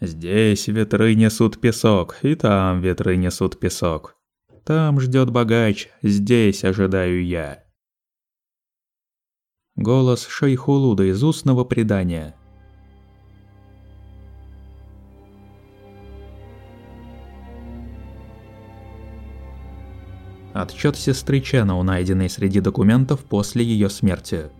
Здесь ветры несут песок, и там ветры несут песок. Там ждет богач, здесь ожидаю я. Голос Шейхулуда из устного предания. Отчет сестры Ченноу, найденный среди документов после ее смерти.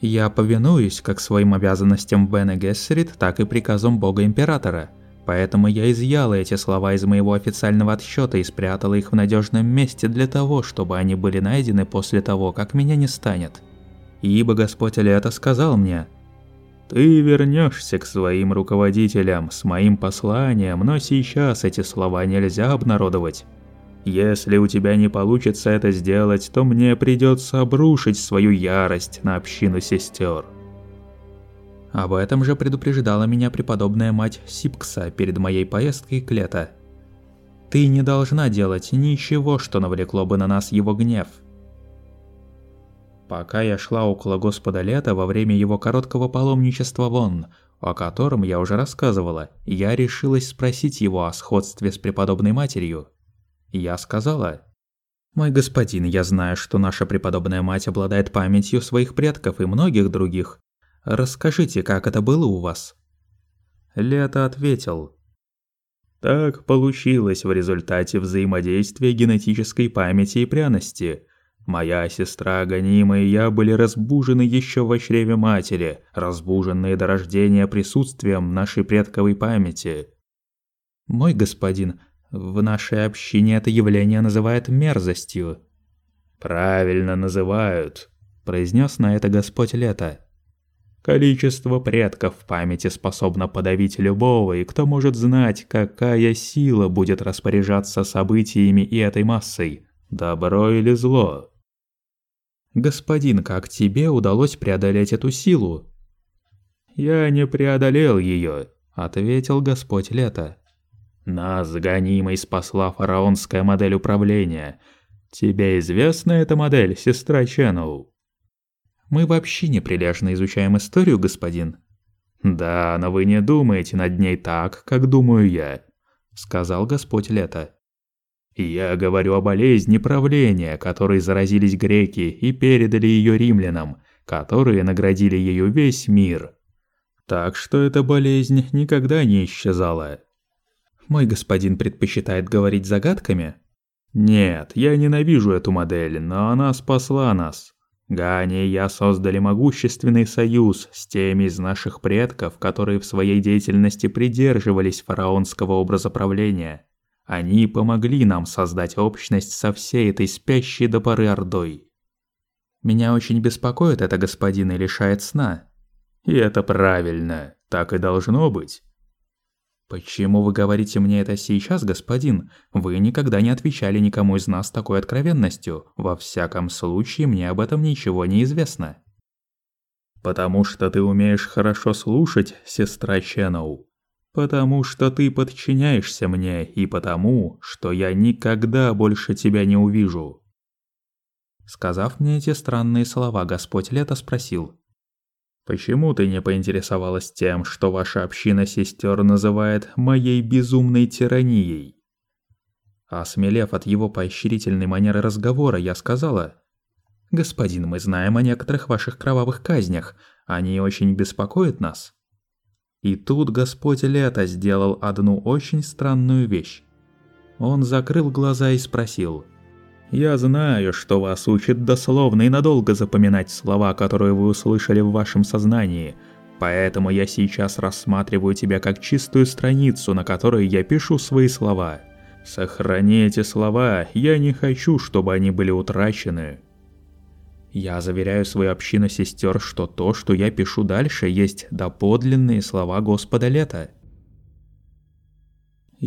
Я повинуюсь как своим обязанностям Бене Гессерит, так и приказам Бога Императора. Поэтому я изъяла эти слова из моего официального отсчета и спрятала их в надежном месте для того, чтобы они были найдены после того, как меня не станет. Ибо Господь Лето сказал мне, «Ты вернешься к своим руководителям с моим посланием, но сейчас эти слова нельзя обнародовать. Если у тебя не получится это сделать, то мне придется обрушить свою ярость на общину сестер. Об этом же предупреждала меня преподобная мать Сипкса перед моей поездкой к Лето. Ты не должна делать ничего, что навлекло бы на нас его гнев. Пока я шла около Господа Лета во время его короткого паломничества вон, о котором я уже рассказывала, я решилась спросить его о сходстве с преподобной матерью. Я сказала. «Мой господин, я знаю, что наша преподобная мать обладает памятью своих предков и многих других. Расскажите, как это было у вас?» Лето ответил. «Так получилось в результате взаимодействия генетической памяти и пряности. Моя сестра Ганима и я были разбужены еще в чреве матери, разбуженные до рождения присутствием нашей предковой памяти». «Мой господин, в нашей общине это явление называют мерзостью. Правильно называют, произнес на это Господь Лето. Количество предков в памяти способно подавить любого, и кто может знать, какая сила будет распоряжаться событиями и этой массой, добро или зло. Господин, как тебе удалось преодолеть эту силу? Я не преодолел ее, ответил Господь Лето. Нас гонимой спасла фараонская модель управления. Тебе известна эта модель, сестра Ченноу? Мы вообще не прилежно изучаем историю, господин. Да, но вы не думаете над ней так, как думаю я, сказал Господь Лето. Я говорю о болезни правления, которой заразились греки и передали ее римлянам, которые наградили ею весь мир. Так что эта болезнь никогда не исчезала. Мой господин предпочитает говорить загадками? Нет, я ненавижу эту модель, но она спасла нас. Гани и я создали могущественный союз с теми из наших предков, которые в своей деятельности придерживались фараонского образа правления. Они помогли нам создать общность со всей этой спящей до поры Ордой. Меня очень беспокоит это господин и лишает сна. И это правильно, так и должно быть. «Почему вы говорите мне это сейчас, господин? Вы никогда не отвечали никому из нас такой откровенностью. Во всяком случае, мне об этом ничего не известно». «Потому что ты умеешь хорошо слушать, сестра Ченноу. Потому что ты подчиняешься мне, и потому, что я никогда больше тебя не увижу». Сказав мне эти странные слова, Господь Лето спросил, Почему ты не поинтересовалась тем, что ваша община сестер называет моей безумной тиранией? Осмелев от его поощрительной манеры разговора, я сказала: "Господин, мы знаем о некоторых ваших кровавых казнях, они очень беспокоят нас". И тут Господь Лето сделал одну очень странную вещь. Он закрыл глаза и спросил: я знаю, что вас учат дословно и надолго запоминать слова, которые вы услышали в вашем сознании, поэтому я сейчас рассматриваю тебя как чистую страницу, на которой я пишу свои слова. Сохрани эти слова, я не хочу, чтобы они были утрачены. Я заверяю свою общину сестер, что то, что я пишу дальше, есть доподлинные слова Господа Лета.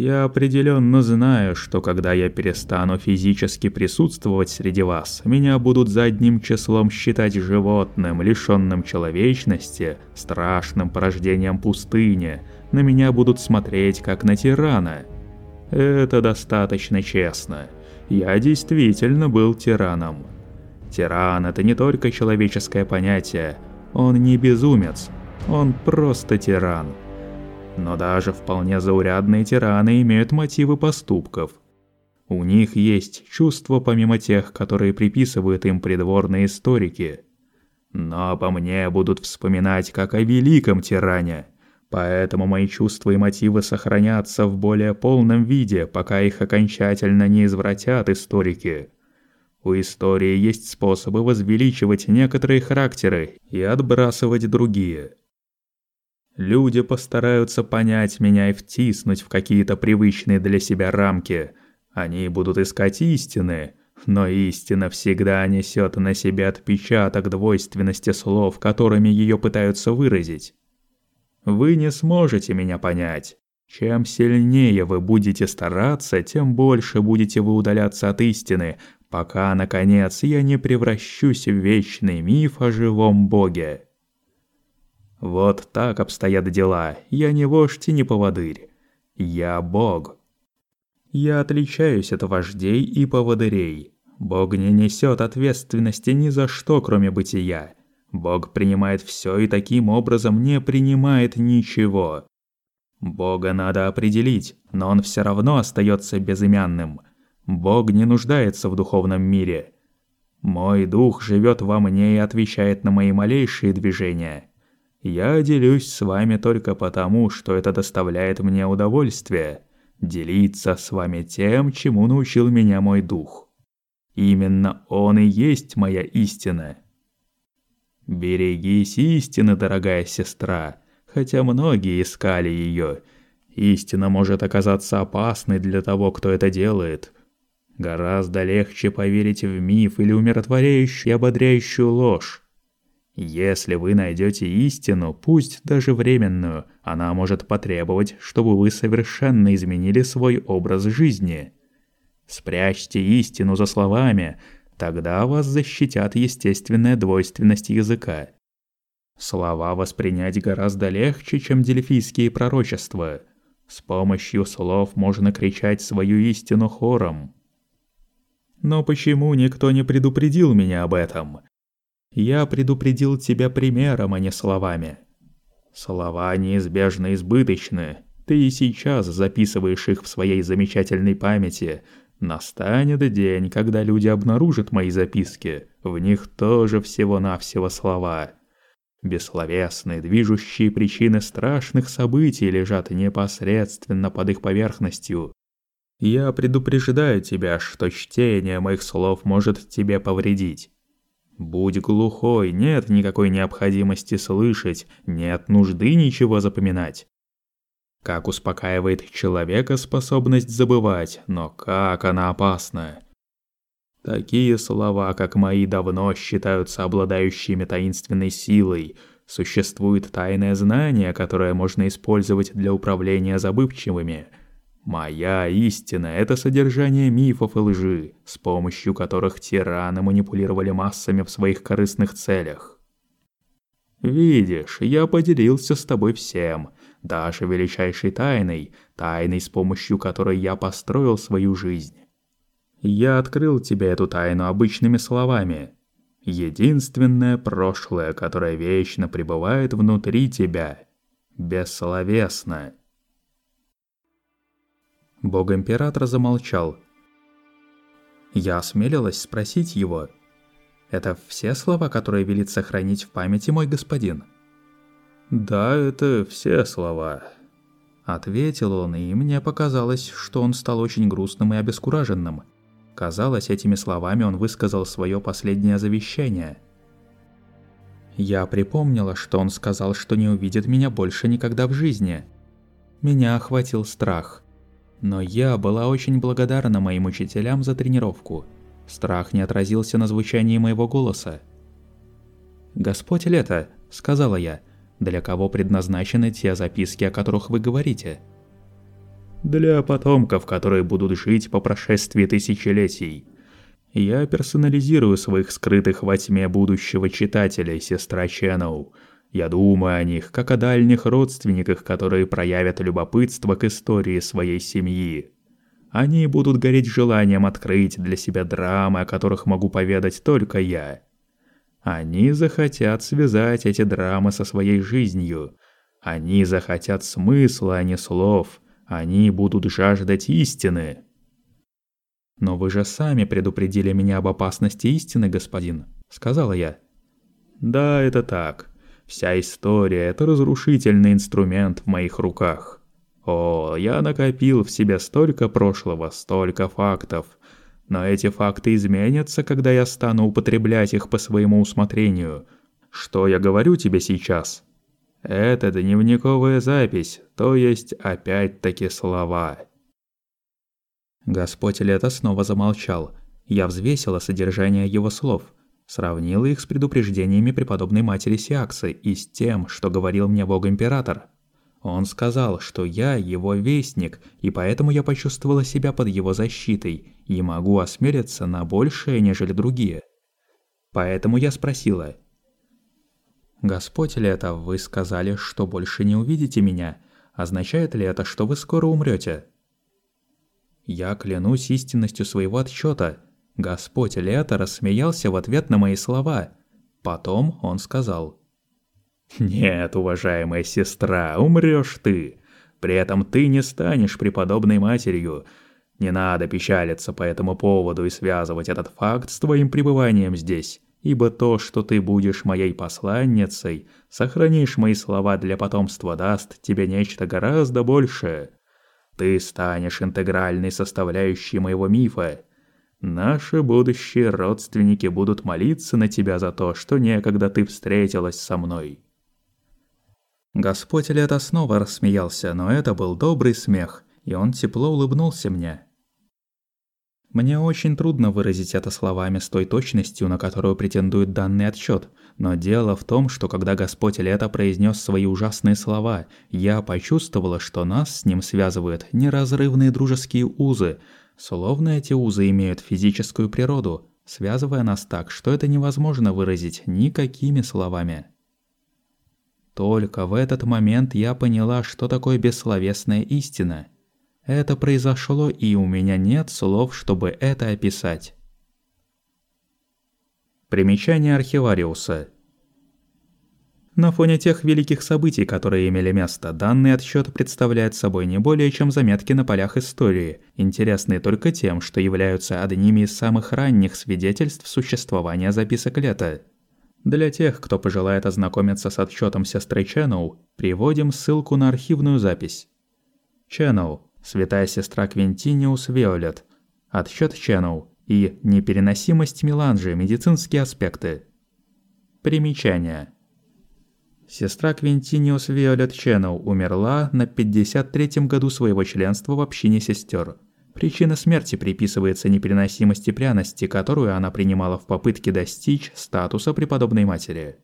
Я определенно знаю, что когда я перестану физически присутствовать среди вас, меня будут задним числом считать животным, лишенным человечности, страшным порождением пустыни. На меня будут смотреть как на тирана. Это достаточно честно. Я действительно был тираном. Тиран – это не только человеческое понятие. Он не безумец. Он просто тиран. Но даже вполне заурядные тираны имеют мотивы поступков. У них есть чувства помимо тех, которые приписывают им придворные историки. Но по мне будут вспоминать как о великом тиране. Поэтому мои чувства и мотивы сохранятся в более полном виде, пока их окончательно не извратят историки. У истории есть способы возвеличивать некоторые характеры и отбрасывать другие. Люди постараются понять меня и втиснуть в какие-то привычные для себя рамки. Они будут искать истины, но истина всегда несет на себе отпечаток двойственности слов, которыми ее пытаются выразить. Вы не сможете меня понять. Чем сильнее вы будете стараться, тем больше будете вы удаляться от истины, пока, наконец, я не превращусь в вечный миф о живом боге. Вот так обстоят дела. Я не вождь и не поводырь. Я бог. Я отличаюсь от вождей и поводырей. Бог не несет ответственности ни за что, кроме бытия. Бог принимает все и таким образом не принимает ничего. Бога надо определить, но он все равно остается безымянным. Бог не нуждается в духовном мире. Мой дух живет во мне и отвечает на мои малейшие движения. Я делюсь с вами только потому, что это доставляет мне удовольствие. Делиться с вами тем, чему научил меня мой дух. Именно он и есть моя истина. Берегись истины, дорогая сестра, хотя многие искали ее. Истина может оказаться опасной для того, кто это делает – Гораздо легче поверить в миф или умиротворяющую и ободряющую ложь. Если вы найдете истину, пусть даже временную, она может потребовать, чтобы вы совершенно изменили свой образ жизни. Спрячьте истину за словами, тогда вас защитят естественная двойственность языка. Слова воспринять гораздо легче, чем дельфийские пророчества. С помощью слов можно кричать свою истину хором. Но почему никто не предупредил меня об этом? Я предупредил тебя примером, а не словами. Слова неизбежно избыточны. Ты и сейчас записываешь их в своей замечательной памяти. Настанет день, когда люди обнаружат мои записки. В них тоже всего-навсего слова. Бессловесные, движущие причины страшных событий лежат непосредственно под их поверхностью. Я предупреждаю тебя, что чтение моих слов может тебе повредить. Будь глухой, нет никакой необходимости слышать, нет нужды ничего запоминать. Как успокаивает человека способность забывать, но как она опасна. Такие слова, как мои, давно считаются обладающими таинственной силой. Существует тайное знание, которое можно использовать для управления забывчивыми – Моя истина – это содержание мифов и лжи, с помощью которых тираны манипулировали массами в своих корыстных целях. Видишь, я поделился с тобой всем, даже величайшей тайной, тайной, с помощью которой я построил свою жизнь. Я открыл тебе эту тайну обычными словами. Единственное прошлое, которое вечно пребывает внутри тебя, бессловесно. Бог-император замолчал. Я осмелилась спросить его. «Это все слова, которые велит сохранить в памяти мой господин?» «Да, это все слова», — ответил он, и мне показалось, что он стал очень грустным и обескураженным. Казалось, этими словами он высказал свое последнее завещание. Я припомнила, что он сказал, что не увидит меня больше никогда в жизни. Меня охватил страх — но я была очень благодарна моим учителям за тренировку. Страх не отразился на звучании моего голоса. «Господь Лето», — сказала я, — «для кого предназначены те записки, о которых вы говорите?» «Для потомков, которые будут жить по прошествии тысячелетий. Я персонализирую своих скрытых во тьме будущего читателя, сестра Ченноу, я думаю о них, как о дальних родственниках, которые проявят любопытство к истории своей семьи. Они будут гореть желанием открыть для себя драмы, о которых могу поведать только я. Они захотят связать эти драмы со своей жизнью. Они захотят смысла, а не слов. Они будут жаждать истины. «Но вы же сами предупредили меня об опасности истины, господин», — сказала я. «Да, это так. Вся история — это разрушительный инструмент в моих руках. О, я накопил в себе столько прошлого, столько фактов. Но эти факты изменятся, когда я стану употреблять их по своему усмотрению. Что я говорю тебе сейчас?» Это дневниковая запись, то есть опять-таки слова. Господь Лето снова замолчал. Я взвесила содержание его слов, сравнила их с предупреждениями преподобной матери Сиаксы и с тем, что говорил мне Бог-Император. Он сказал, что я его вестник, и поэтому я почувствовала себя под его защитой и могу осмелиться на большее, нежели другие. Поэтому я спросила – «Господь ли это, вы сказали, что больше не увидите меня? Означает ли это, что вы скоро умрете?» Я клянусь истинностью своего отчета. Господь Лето рассмеялся в ответ на мои слова. Потом он сказал. «Нет, уважаемая сестра, умрёшь ты. При этом ты не станешь преподобной матерью. Не надо печалиться по этому поводу и связывать этот факт с твоим пребыванием здесь ибо то, что ты будешь моей посланницей, сохранишь мои слова для потомства, даст тебе нечто гораздо большее. Ты станешь интегральной составляющей моего мифа. Наши будущие родственники будут молиться на тебя за то, что некогда ты встретилась со мной». Господь Лето снова рассмеялся, но это был добрый смех, и он тепло улыбнулся мне. Мне очень трудно выразить это словами с той точностью, на которую претендует данный отчет, но дело в том, что когда Господь Лето произнес свои ужасные слова, я почувствовала, что нас с ним связывают неразрывные дружеские узы, словно эти узы имеют физическую природу, связывая нас так, что это невозможно выразить никакими словами. Только в этот момент я поняла, что такое бессловесная истина – это произошло, и у меня нет слов, чтобы это описать. Примечание архивариуса. На фоне тех великих событий, которые имели место, данный отсчет представляет собой не более чем заметки на полях истории, интересные только тем, что являются одними из самых ранних свидетельств существования записок лета. Для тех, кто пожелает ознакомиться с отчетом сестры Ченноу, приводим ссылку на архивную запись. Ченноу святая сестра Квинтиниус Виолет, отсчет Ченнел и непереносимость меланжи, медицинские аспекты. Примечание. Сестра Квинтиниус Виолет Ченнел умерла на 53-м году своего членства в общине сестер. Причина смерти приписывается непереносимости пряности, которую она принимала в попытке достичь статуса преподобной матери.